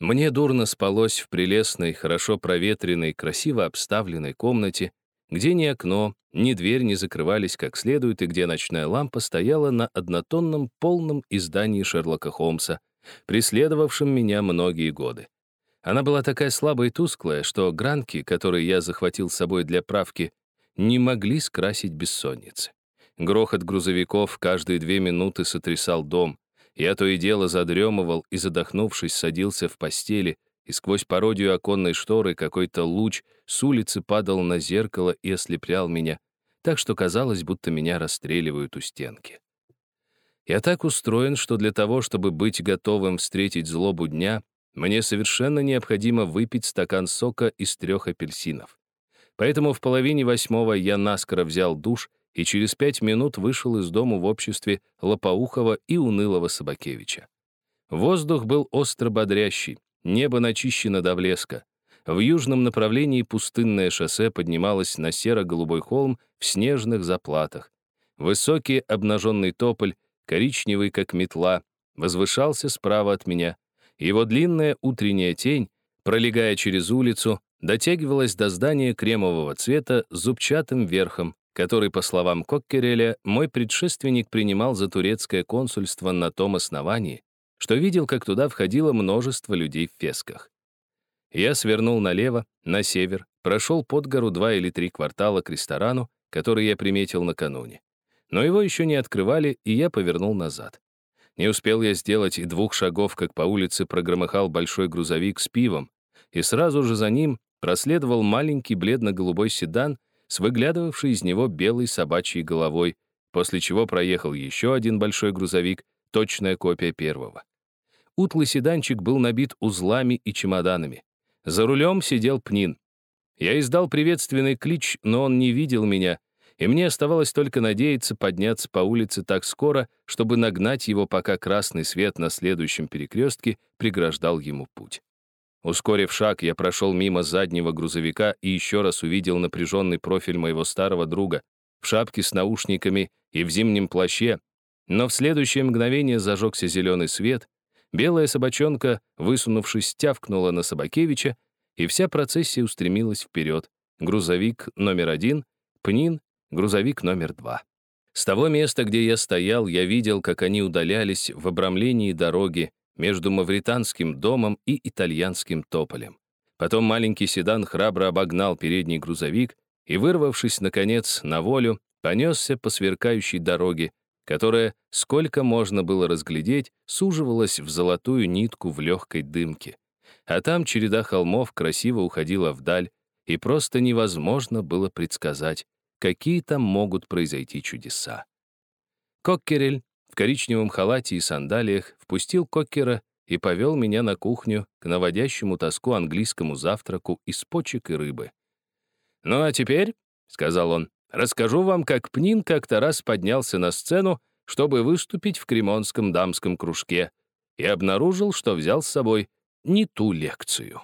Мне дурно спалось в прелестной, хорошо проветренной, красиво обставленной комнате, где ни окно, ни дверь не закрывались как следует и где ночная лампа стояла на однотонном полном издании Шерлока Холмса, преследовавшем меня многие годы. Она была такая слабая и тусклая, что гранки, которые я захватил с собой для правки, не могли скрасить бессонницы. Грохот грузовиков каждые две минуты сотрясал дом. Я то и дело задремывал и, задохнувшись, садился в постели, и сквозь пародию оконной шторы какой-то луч с улицы падал на зеркало и ослеплял меня, так что казалось, будто меня расстреливают у стенки. Я так устроен, что для того, чтобы быть готовым встретить злобу дня, мне совершенно необходимо выпить стакан сока из трех апельсинов. Поэтому в половине восьмого я наскоро взял душ и через пять минут вышел из дому в обществе Лопоухова и унылого Собакевича. Воздух был остро бодрящий, небо начищено до блеска. В южном направлении пустынное шоссе поднималось на серо-голубой холм в снежных заплатах. Высокий обнаженный тополь, коричневый как метла, возвышался справа от меня — его длинная утренняя тень, пролегая через улицу, дотягивалась до здания кремового цвета с зубчатым верхом, который, по словам Коккереля, мой предшественник принимал за турецкое консульство на том основании, что видел, как туда входило множество людей в фесках. Я свернул налево, на север, прошел под гору два или три квартала к ресторану, который я приметил накануне. Но его еще не открывали, и я повернул назад. Не успел я сделать и двух шагов, как по улице прогромыхал большой грузовик с пивом, и сразу же за ним проследовал маленький бледно-голубой седан с выглядывавшей из него белой собачьей головой, после чего проехал еще один большой грузовик, точная копия первого. Утлый седанчик был набит узлами и чемоданами. За рулем сидел Пнин. Я издал приветственный клич, но он не видел меня — и мне оставалось только надеяться подняться по улице так скоро, чтобы нагнать его, пока красный свет на следующем перекрестке преграждал ему путь. Ускорив шаг, я прошел мимо заднего грузовика и еще раз увидел напряженный профиль моего старого друга в шапке с наушниками и в зимнем плаще, но в следующее мгновение зажегся зеленый свет, белая собачонка, высунувшись, тявкнула на Собакевича, и вся процессия устремилась вперед. Грузовик номер один, Пнин грузовик номер два. С того места, где я стоял, я видел, как они удалялись в обрамлении дороги между мавританским домом и итальянским тополем. Потом маленький седан храбро обогнал передний грузовик и, вырвавшись, наконец, на волю, понесся по сверкающей дороге, которая, сколько можно было разглядеть, суживалась в золотую нитку в легкой дымке. А там череда холмов красиво уходила вдаль, и просто невозможно было предсказать, какие там могут произойти чудеса. Коккерель в коричневом халате и сандалиях впустил Коккера и повел меня на кухню к наводящему тоску английскому завтраку из почек и рыбы. «Ну а теперь», — сказал он, — «расскажу вам, как Пнин как-то раз поднялся на сцену, чтобы выступить в Кремонском дамском кружке, и обнаружил, что взял с собой не ту лекцию».